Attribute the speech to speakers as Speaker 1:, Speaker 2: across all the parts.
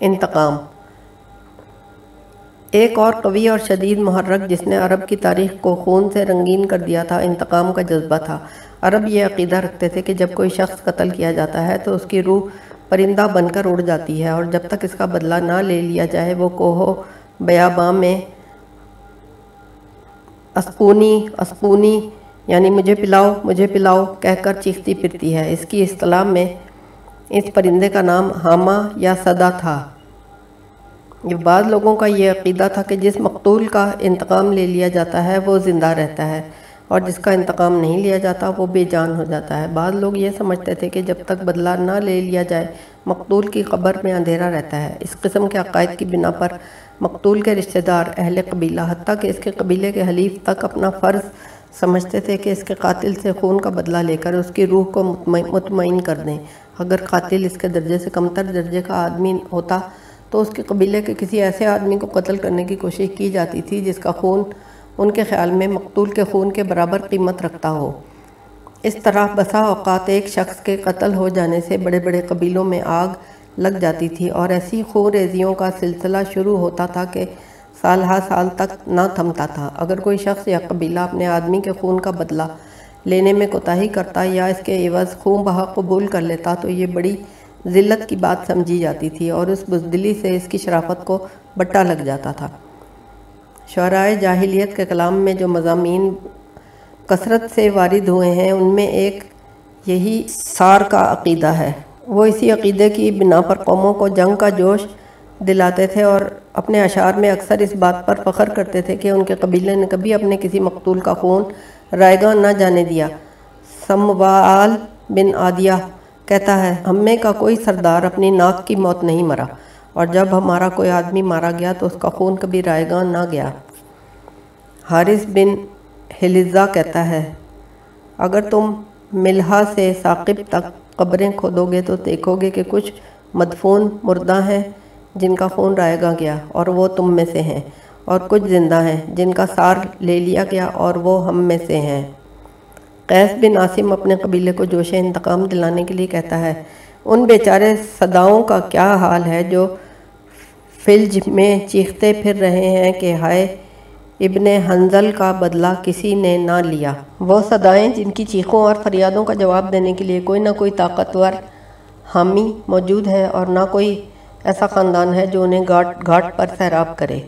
Speaker 1: انتقام۔ ایک اور قوی اور شدید محرک جس نے عرب کی تاریخ کو خون سے رنگین کر دیا تھا، انتقام کا جذبہ تھا۔ عرب یہ عقیدہ رکھتے تھے کہ جب کوئی شخص قتل کیا جاتا ہے تو اس کی روح پرندہ بن کر اڑ جاتی ہے اور جب تک اس کا بدلہ نہ لے لیا جائے، وہ کوہو بیاباں میں اسکونی اسکونی یعنی مجھے پلاؤ مجھے پلاؤ کہہ کر چیختی پھرتی ہے۔ اس کی اصطلاح میں اس پرندے کا نام ہاما یا صدا تھا۔ بعض لوگوں کا یہ عقیدہ تھا کہ جس مقتول کا انتقام لے لیا جاتا ہے وہ زندہ رہتا ہے اور جس کا انتقام نہیں لیا جاتا وہ بے جان ہو جاتا ہے۔ بعض لوگ یہ سمجھتے تھے کہ جب تک بدلہ نہ لے لیا جائے مقتول کی قبر میں اندھیرا رہتا ہے۔ اس قسم کے عقائد کی بنا پر مقتول کے رشتہ دار اہل قبیلہ، حتیٰ کہ اس کے قبیلے کے حلیف تک اپنا فرض سمجھتے تھے کہ اس کے قاتل سے خون کا بدلہ لے کر اس کی روح کو مطمئن کر دیں۔ اگر قاتل اس کے درجے سے کمتر درجے کا آدمی ہوتا تو اس کے قبیلے کے کسی ایسے آدمی کو قتل کرنے کی کوشش کی جاتی تھی جس کا خون ان کے خیال میں مقتول کے خون کے برابر قیمت رکھتا ہو۔ اس طرح بسا اوقات ایک شخص کے قتل ہو جانے سے بڑے بڑے قبیلوں میں آگ لگ جاتی تھی اور ایسی خون ریزیوں کا سلسلہ شروع ہوتا تھا کہ سال ہا سال تک نہ تھمتا تھا۔ اگر کوئی شخص یا قبیلہ اپنے آدمی کے خون کا بدلہ لینے میں کوتاہی کرتا یا اس کے عوض خون بہا قبول کر لیتا تو یہ بڑی ذلت کی بات سمجھی جاتی تھی اور اس بزدلی سے اس کی شرافت کو بٹا لگ جاتا تھا۔ شعرائے جاہلیت کے کلام میں جو مضامین کثرت سے وارد ہوئے ہیں، ان میں ایک یہی سار کا عقیدہ ہے۔ وہ اسی عقیدے کی بنا پر قوموں کو جنگ کا جوش دلاتے تھے اور اپنے اشعار میں اکثر اس بات پر فخر کرتے تھے کہ ان کے قبیلے نے کبھی اپنے کسی مقتول کا خون رائے گاہ نہ جانے دیا۔ سموال بن عادیہ کہتا ہے ہمیں کا کوئی سردار اپنی ناک کی موت نہیں مرا اور جب ہمارا کوئی آدمی مارا گیا تو اس کا خون کبھی رائے گاہ نہ گیا۔ حارث بن حلزہ کہتا ہے، اگر تم ملہا سے ثاقب تک قبریں کھودو گے تو دیکھو گے کہ کچھ مدفون مردہ ہیں۔ جن کا خون رائے گاہ گیا اور وہ تم میں سے ہیں، اور کچھ زندہ ہیں جن کا سار لے لیا گیا اور وہ ہم میں سے ہیں۔ قیس بن عاصم اپنے قبیلے کو جوش انتقام دلانے کے لیے کہتا ہے، ان بیچارے صداؤں کا کیا حال ہے جو فلج میں چیختے پھر رہے ہیں کہ ہائے ابن حنزل کا بدلہ کسی نے نہ لیا۔ وہ صدائیں جن کی چیخوں اور فریادوں کا جواب دینے کے لیے کوئی نہ کوئی طاقتور حامی موجود ہے اور نہ کوئی ایسا خاندان ہے جو انہیں گھاٹ گھاٹ پر سیراب کرے۔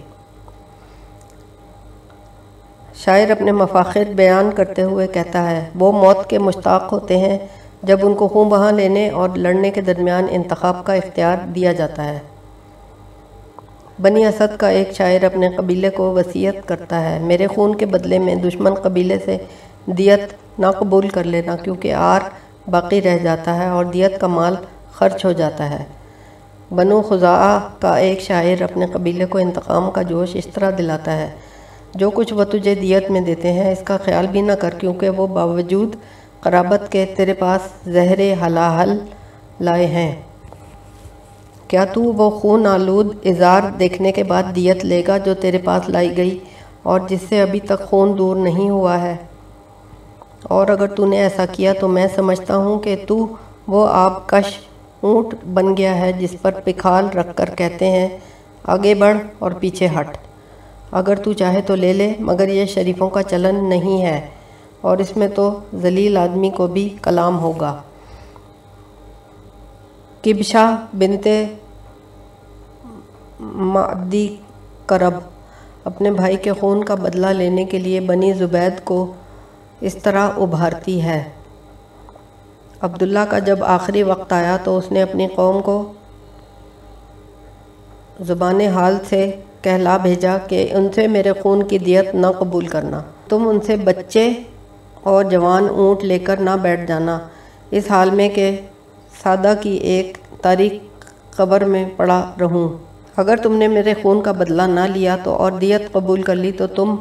Speaker 1: شاعر اپنے مفاخر بیان کرتے ہوئے کہتا ہے، وہ موت کے مشتاق ہوتے ہیں جب ان کو خون بہاں لینے اور لڑنے کے درمیان انتخاب کا اختیار دیا جاتا ہے۔ بنی اسد کا ایک شاعر اپنے قبیلے کو وصیت کرتا ہے، میرے خون کے بدلے میں دشمن قبیلے سے دیت نہ قبول کر لینا کیونکہ آر باقی رہ جاتا ہے اور دیت کا مال خرچ ہو جاتا ہے۔ بنو خزاء کا ایک شاعر اپنے قبیلے کو انتقام کا جوش اس طرح دلاتا ہے، جو کچھ وہ تجھے دیت میں دیتے ہیں، اس کا خیال بھی نہ کر کیونکہ وہ باوجود قرابت کے تیرے پاس زہر حلاحل لائے ہیں۔ کیا تو وہ خون آلود اظہار دیکھنے کے بعد دیت لے گا جو تیرے پاس لائی گئی اور جس سے ابھی تک خون دور نہیں ہوا ہے؟ اور اگر تو نے ایسا کیا تو میں سمجھتا ہوں کہ تو وہ آب کش اونٹ بن گیا ہے جس پر پکھال رکھ کر کہتے ہیں، آگے بڑھ اور پیچھے ہٹ۔ اگر تو چاہے تو لے لے، مگر یہ شریفوں کا چلن نہیں ہے۔ اور اس میں تو ذلیل آدمی کو بھی کلام ہوگا۔ کبشا بنتے معدی کرب اپنے بھائی کے خون کا بدلہ لینے کے لیے بنی زبید کو اس طرح ابھارتی ہے۔ عبداللہ کا جب آخری وقت آیا تو اس نے اپنی قوم کو زبان حال سے کہلا بھیجا کہ ان سے میرے خون کی دیت نہ قبول کرنا۔ تم ان سے بچے اور جوان اونٹ لے کر نہ بیٹھ جانا۔ اس حال میں کہ سادہ کی ایک تاریخ قبر میں پڑا رہوں۔ اگر تم نے میرے خون کا بدلہ نہ لیا تو اور دیت قبول کر لی تو تم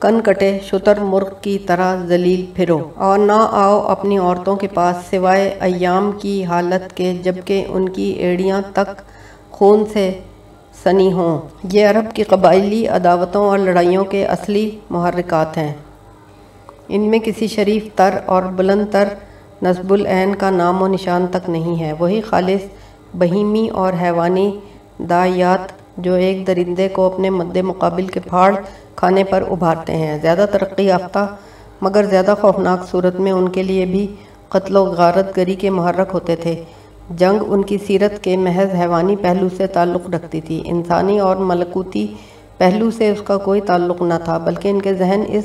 Speaker 1: کن کٹے، شتر مرغ کی طرح ذلیل پھرو۔ اور نہ آؤ اپنی عورتوں کے پاس، سوائے ایام کی حالت کے، جبکہ ان کی ایڑیاں تک خون سے سنی ہوں۔ یہ عرب کی قبائلی عداوتوں اور لڑائیوں کے اصلی محرکات ہیں۔ ان میں کسی شریف تر اور بلند تر نصب العین کا نام و نشان تک نہیں ہے۔ وہی خالص، بہیمی اور حیوانی دائیات جو ایک درندے کو اپنے مد مقابل کے پھاڑ کھانے پر ابھارتے ہیں۔ زیادہ ترقی یافتہ، مگر زیادہ خوفناک صورت میں ان کے لیے بھی قتل و غارت گری کے محرک ہوتے تھے۔ جنگ ان کی سیرت کے محض حیوانی پہلو سے تعلق رکھتی تھی۔ انسانی اور ملکوتی پہلو سے اس کا کوئی تعلق نہ تھا، بلکہ ان کے ذہن اس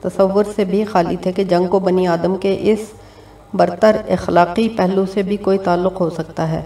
Speaker 1: تصور سے بھی خالی تھے کہ جنگ کو بنی آدم کے اس برتر اخلاقی پہلو سے بھی کوئی تعلق ہو سکتا ہے۔